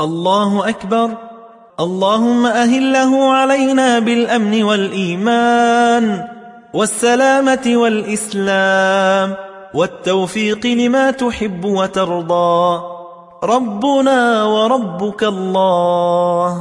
الله أكبر اللهم أهله علينا بالأمن والإيمان والسلامة والإسلام والتوفيق لما تحب وترضى ربنا وربك الله